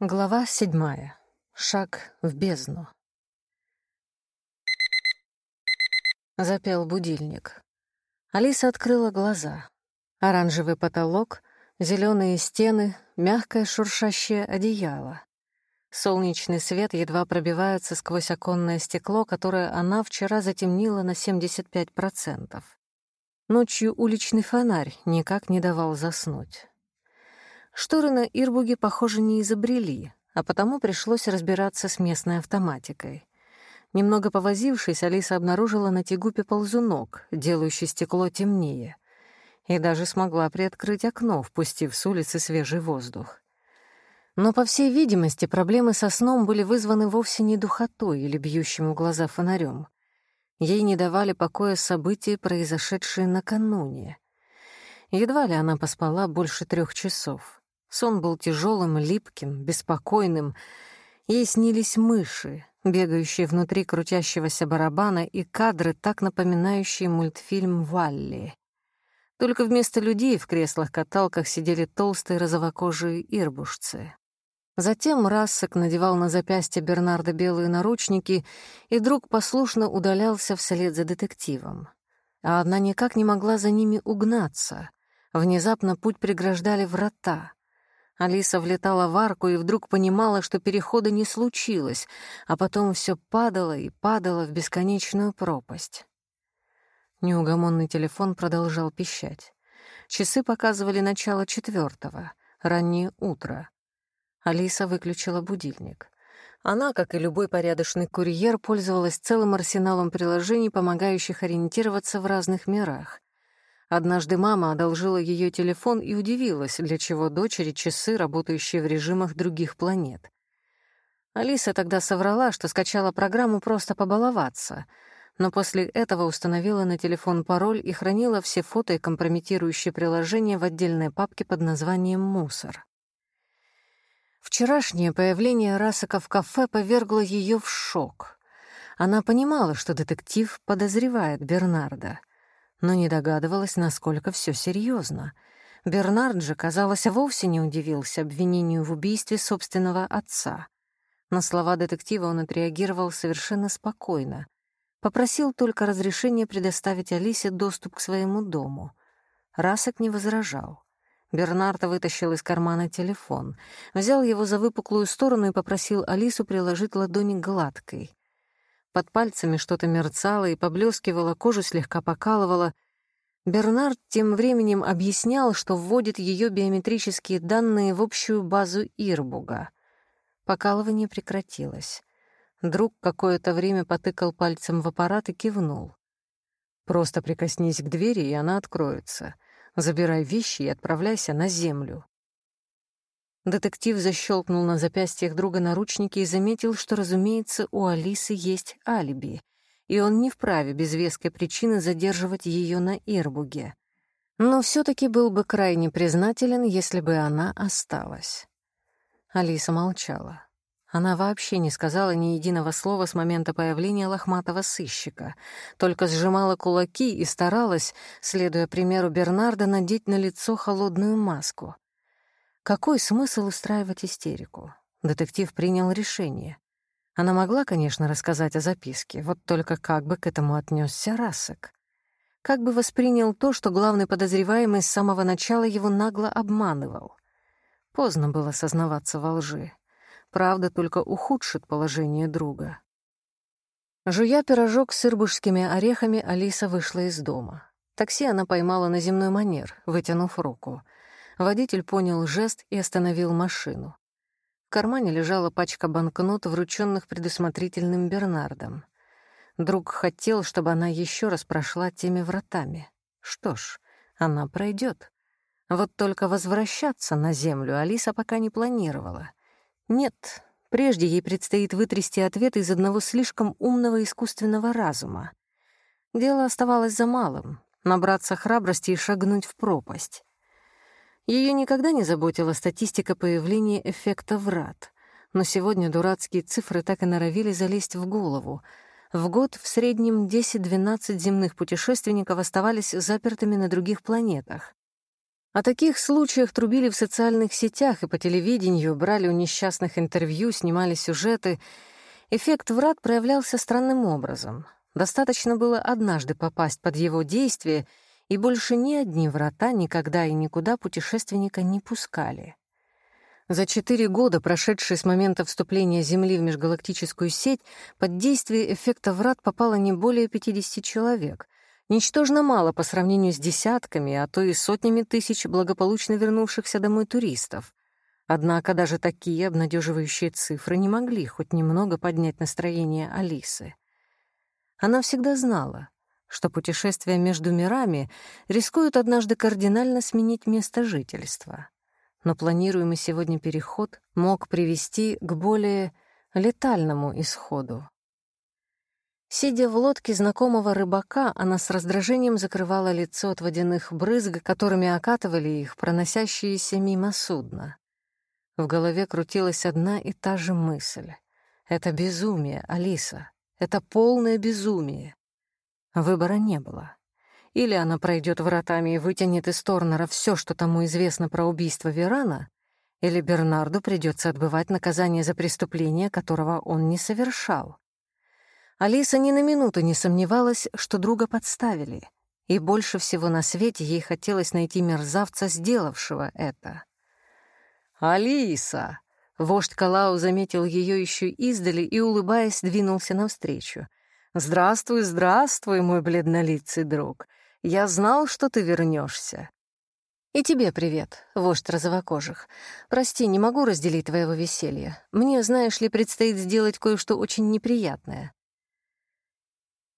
Глава седьмая. Шаг в бездну. Запел будильник. Алиса открыла глаза. Оранжевый потолок, зеленые стены, мягкое шуршащее одеяло. Солнечный свет едва пробивается сквозь оконное стекло, которое она вчера затемнила на 75%. Ночью уличный фонарь никак не давал заснуть. Шторы на Ирбуге, похоже, не изобрели, а потому пришлось разбираться с местной автоматикой. Немного повозившись, Алиса обнаружила на тягупе ползунок, делающий стекло темнее, и даже смогла приоткрыть окно, впустив с улицы свежий воздух. Но, по всей видимости, проблемы со сном были вызваны вовсе не духотой или бьющим в глаза фонарем. Ей не давали покоя события, произошедшие накануне. Едва ли она поспала больше трех часов. Сон был тяжелым, липким, беспокойным. Ей снились мыши, бегающие внутри крутящегося барабана, и кадры, так напоминающие мультфильм «Валли». Только вместо людей в креслах-каталках сидели толстые розовокожие ирбушцы. Затем Рассек надевал на запястье Бернарда белые наручники, и друг послушно удалялся вслед за детективом. А она никак не могла за ними угнаться. Внезапно путь преграждали врата. Алиса влетала в арку и вдруг понимала, что перехода не случилось, а потом все падало и падало в бесконечную пропасть. Неугомонный телефон продолжал пищать. Часы показывали начало четвертого, раннее утро. Алиса выключила будильник. Она, как и любой порядочный курьер, пользовалась целым арсеналом приложений, помогающих ориентироваться в разных мирах. Однажды мама одолжила ее телефон и удивилась, для чего дочери часы, работающие в режимах других планет. Алиса тогда соврала, что скачала программу просто побаловаться, но после этого установила на телефон пароль и хранила все фото и компрометирующие приложения в отдельной папке под названием «Мусор». Вчерашнее появление Расака в кафе повергло ее в шок. Она понимала, что детектив подозревает Бернарда — но не догадывалась, насколько все серьезно. Бернард же, казалось, вовсе не удивился обвинению в убийстве собственного отца. На слова детектива он отреагировал совершенно спокойно. Попросил только разрешения предоставить Алисе доступ к своему дому. Расок не возражал. Бернард вытащил из кармана телефон, взял его за выпуклую сторону и попросил Алису приложить ладони гладкой. Под пальцами что-то мерцало и поблескивало, кожу слегка покалывало. Бернард тем временем объяснял, что вводит ее биометрические данные в общую базу Ирбуга. Покалывание прекратилось. Друг какое-то время потыкал пальцем в аппарат и кивнул. «Просто прикоснись к двери, и она откроется. Забирай вещи и отправляйся на землю». Детектив защелкнул на запястьях друга наручники и заметил, что, разумеется, у Алисы есть алиби, и он не вправе без веской причины задерживать ее на Ирбуге. Но все таки был бы крайне признателен, если бы она осталась. Алиса молчала. Она вообще не сказала ни единого слова с момента появления лохматого сыщика, только сжимала кулаки и старалась, следуя примеру Бернарда, надеть на лицо холодную маску — какой смысл устраивать истерику? Детектив принял решение. Она могла, конечно, рассказать о записке, вот только как бы к этому отнесся Расек? Как бы воспринял то, что главный подозреваемый с самого начала его нагло обманывал? Поздно было сознаваться во лжи. Правда только ухудшит положение друга. Жуя пирожок с ирбушскими орехами, Алиса вышла из дома. Такси она поймала на земной манер, вытянув руку — Водитель понял жест и остановил машину. В кармане лежала пачка банкнот, врученных предусмотрительным Бернардом. Друг хотел, чтобы она еще раз прошла теми вратами. Что ж, она пройдет. Вот только возвращаться на Землю Алиса пока не планировала. Нет, прежде ей предстоит вытрясти ответ из одного слишком умного искусственного разума. Дело оставалось за малым — набраться храбрости и шагнуть в пропасть. Ее никогда не заботила статистика появления эффекта врат, но сегодня дурацкие цифры так и норовили залезть в голову. В год в среднем 10-12 земных путешественников оставались запертыми на других планетах. О таких случаях трубили в социальных сетях и по телевидению, брали у несчастных интервью, снимали сюжеты. Эффект врат проявлялся странным образом. Достаточно было однажды попасть под его действие, и больше ни одни врата никогда и никуда путешественника не пускали. За четыре года, прошедшие с момента вступления Земли в межгалактическую сеть, под действие эффекта врат попало не более 50 человек. Ничтожно мало по сравнению с десятками, а то и сотнями тысяч благополучно вернувшихся домой туристов. Однако даже такие обнадеживающие цифры не могли хоть немного поднять настроение Алисы. Она всегда знала, что путешествия между мирами рискуют однажды кардинально сменить место жительства но планируемый сегодня переход мог привести к более летальному исходу. Сидя в лодке знакомого рыбака, она с раздражением закрывала лицо от водяных брызг, которыми окатывали их проносящиеся мимо судна. В голове крутилась одна и та же мысль. «Это безумие, Алиса. Это полное безумие». Выбора не было. Или она пройдет вратами и вытянет из Торнера все, что тому известно про убийство Верана, или Бернарду придется отбывать наказание за преступление, которого он не совершал. Алиса ни на минуту не сомневалась, что друга подставили, и больше всего на свете ей хотелось найти мерзавца, сделавшего это. «Алиса!» Вождь Калау заметил ее еще издали и, улыбаясь, двинулся навстречу. «Здравствуй, здравствуй, мой бледнолицый друг. Я знал, что ты вернешься. «И тебе привет, вождь розовокожих. Прости, не могу разделить твоего веселья. Мне, знаешь ли, предстоит сделать кое-что очень неприятное».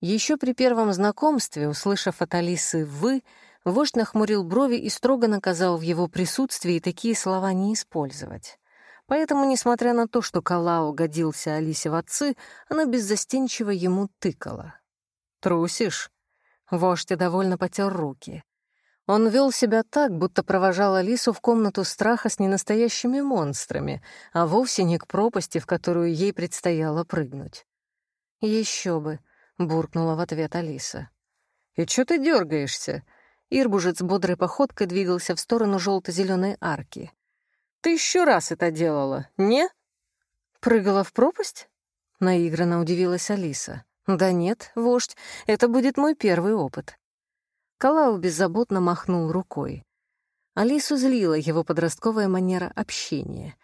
Еще при первом знакомстве, услышав от Алисы «вы», вождь нахмурил брови и строго наказал в его присутствии такие слова не использовать. Поэтому, несмотря на то, что Калао годился Алисе в отцы, она беззастенчиво ему тыкала. «Трусишь?» Вождь довольно потер руки. Он вел себя так, будто провожал Алису в комнату страха с ненастоящими монстрами, а вовсе не к пропасти, в которую ей предстояло прыгнуть. Еще бы», — буркнула в ответ Алиса. «И чё ты дергаешься? Ирбужец бодрой походкой двигался в сторону желто зеленой арки. «Ты еще раз это делала, не?» «Прыгала в пропасть?» — наигранно удивилась Алиса. «Да нет, вождь, это будет мой первый опыт». Калау беззаботно махнул рукой. Алису злила его подростковая манера общения.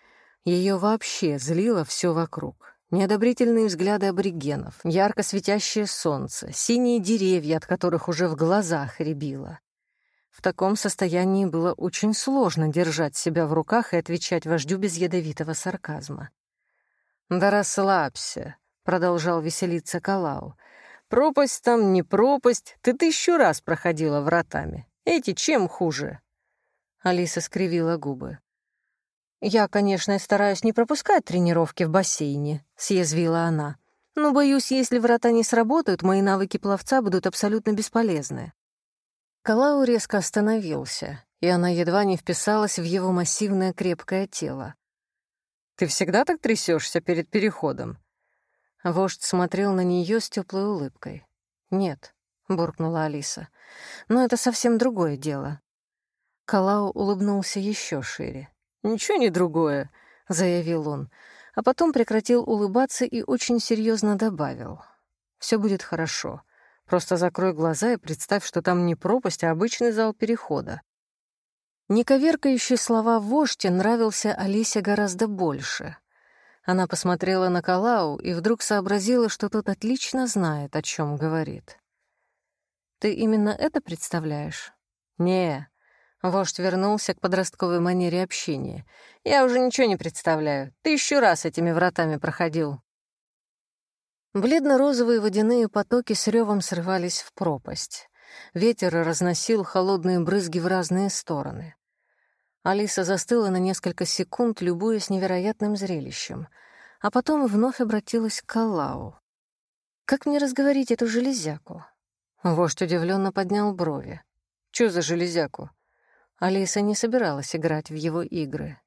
Ее вообще злило все вокруг. Неодобрительные взгляды аборигенов, ярко светящее солнце, синие деревья, от которых уже в глазах рябило. В таком состоянии было очень сложно держать себя в руках и отвечать вождю без ядовитого сарказма. «Да расслабься», продолжал веселиться Калау. «Пропасть там не пропасть, ты тысячу раз проходила вратами. Эти чем хуже?» Алиса скривила губы. «Я, конечно, стараюсь не пропускать тренировки в бассейне», — съязвила она. «Но боюсь, если врата не сработают, мои навыки пловца будут абсолютно бесполезны». Калау резко остановился, и она едва не вписалась в его массивное крепкое тело. «Ты всегда так трясешься перед переходом?» Вождь смотрел на нее с теплой улыбкой. «Нет», — буркнула Алиса, — «но это совсем другое дело». Калау улыбнулся еще шире. «Ничего не другое», — заявил он, а потом прекратил улыбаться и очень серьезно добавил. «Все будет хорошо. Просто закрой глаза и представь, что там не пропасть, а обычный зал перехода». Нековеркающий слова вождя нравился Алисе гораздо больше. Она посмотрела на Калау и вдруг сообразила, что тот отлично знает, о чем говорит. «Ты именно это представляешь?» «Не». Вождь вернулся к подростковой манере общения. «Я уже ничего не представляю. Ты еще раз этими вратами проходил». Бледно-розовые водяные потоки с ревом срывались в пропасть. Ветер разносил холодные брызги в разные стороны. Алиса застыла на несколько секунд, любуясь невероятным зрелищем, а потом вновь обратилась к Аллау. «Как мне разговорить эту железяку?» Вождь удивленно поднял брови. «Чё за железяку?» Алиса не собиралась играть в его игры.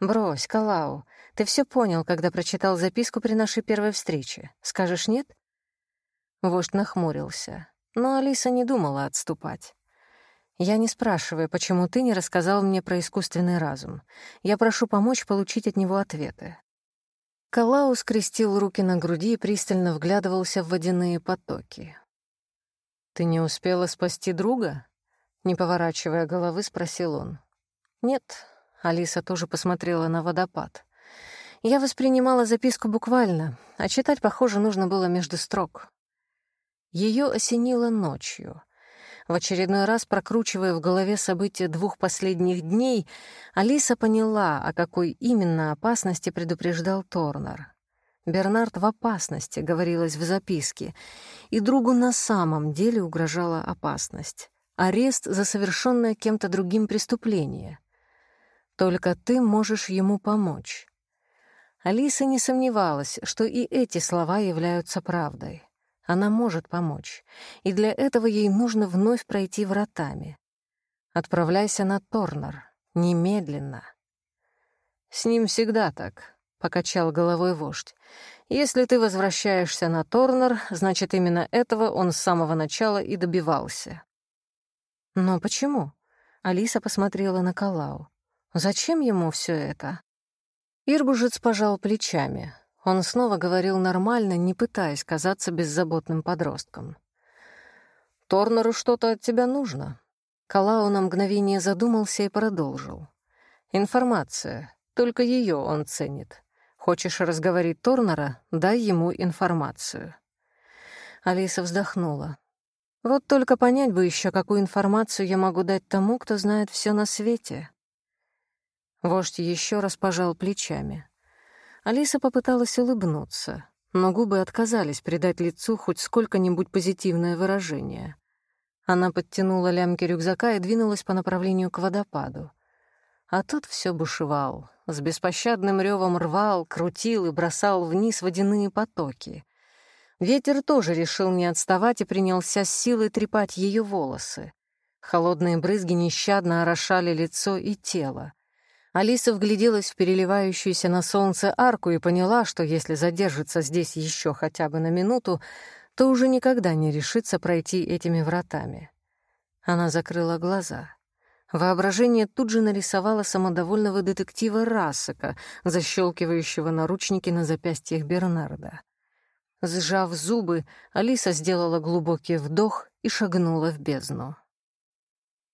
«Брось, Калау, ты все понял, когда прочитал записку при нашей первой встрече. Скажешь нет?» Вождь нахмурился, но Алиса не думала отступать. Я не спрашиваю, почему ты не рассказал мне про искусственный разум. Я прошу помочь получить от него ответы. Калау скрестил руки на груди и пристально вглядывался в водяные потоки. «Ты не успела спасти друга?» Не поворачивая головы, спросил он. «Нет». Алиса тоже посмотрела на водопад. Я воспринимала записку буквально, а читать, похоже, нужно было между строк. Ее осенило ночью. В очередной раз, прокручивая в голове события двух последних дней, Алиса поняла, о какой именно опасности предупреждал Торнер. «Бернард в опасности», — говорилось в записке, и другу на самом деле угрожала опасность. Арест за совершенное кем-то другим преступление. Только ты можешь ему помочь. Алиса не сомневалась, что и эти слова являются правдой. Она может помочь, и для этого ей нужно вновь пройти вратами. Отправляйся на Торнер, немедленно. «С ним всегда так», — покачал головой вождь. «Если ты возвращаешься на Торнер, значит, именно этого он с самого начала и добивался». «Но почему?» — Алиса посмотрела на Калау. «Зачем ему все это?» Ирбужец пожал плечами. Он снова говорил нормально, не пытаясь казаться беззаботным подростком. «Торнеру что-то от тебя нужно». Калау на мгновение задумался и продолжил. «Информация. Только ее он ценит. Хочешь разговорить Торнера? Дай ему информацию». Алиса вздохнула. «Вот только понять бы еще, какую информацию я могу дать тому, кто знает все на свете». Вождь еще раз пожал плечами. Алиса попыталась улыбнуться, но губы отказались придать лицу хоть сколько-нибудь позитивное выражение. Она подтянула лямки рюкзака и двинулась по направлению к водопаду. А тот все бушевал, с беспощадным ревом рвал, крутил и бросал вниз водяные потоки. Ветер тоже решил не отставать и принялся с силой трепать ее волосы. Холодные брызги нещадно орошали лицо и тело. Алиса вгляделась в переливающуюся на солнце арку и поняла, что если задержится здесь еще хотя бы на минуту, то уже никогда не решится пройти этими вратами. Она закрыла глаза. Воображение тут же нарисовало самодовольного детектива Рассека, защелкивающего наручники на запястьях Бернарда. Сжав зубы, Алиса сделала глубокий вдох и шагнула в бездну.